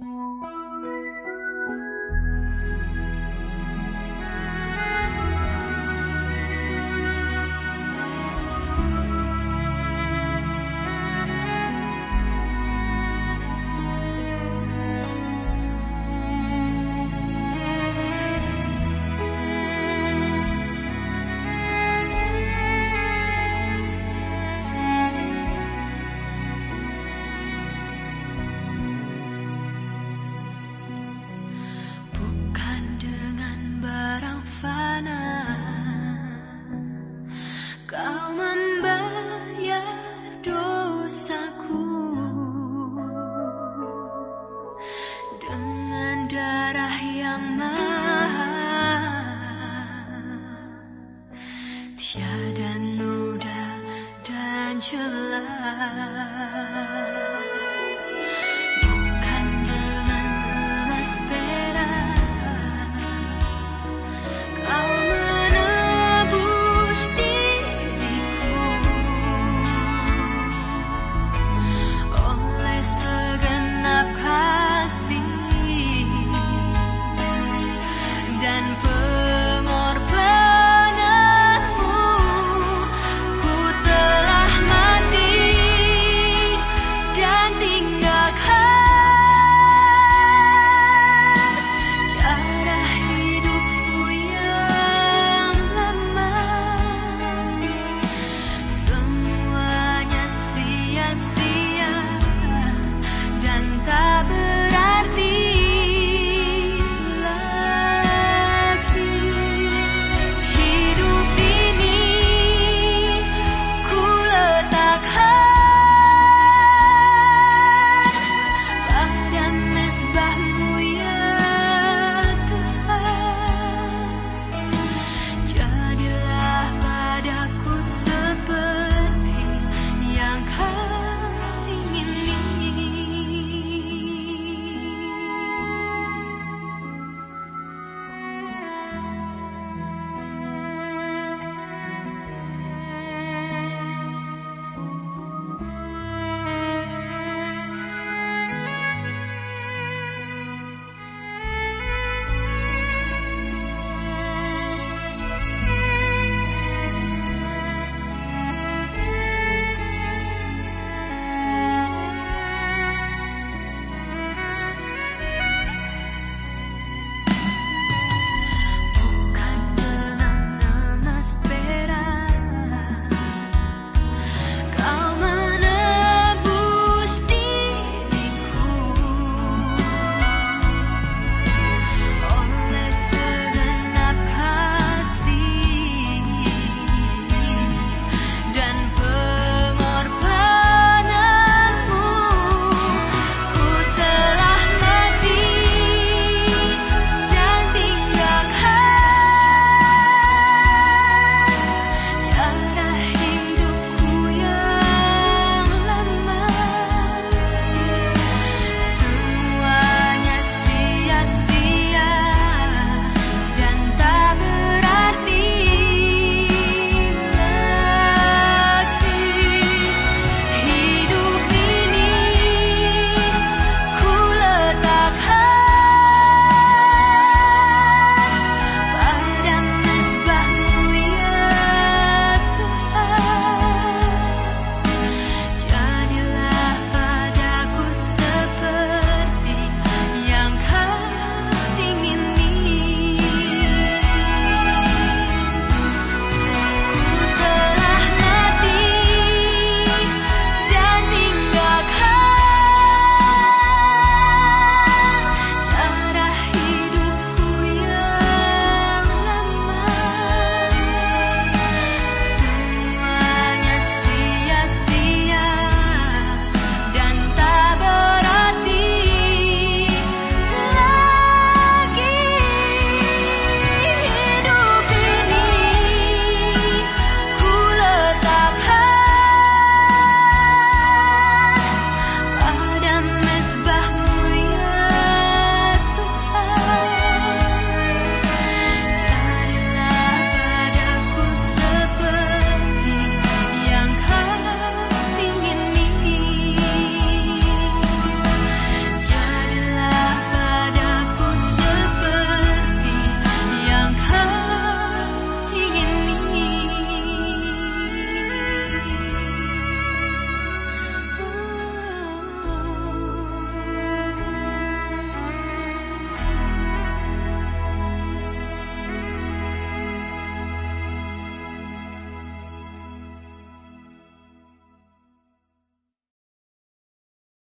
Música 天涯、浓淡、丹青、蓝。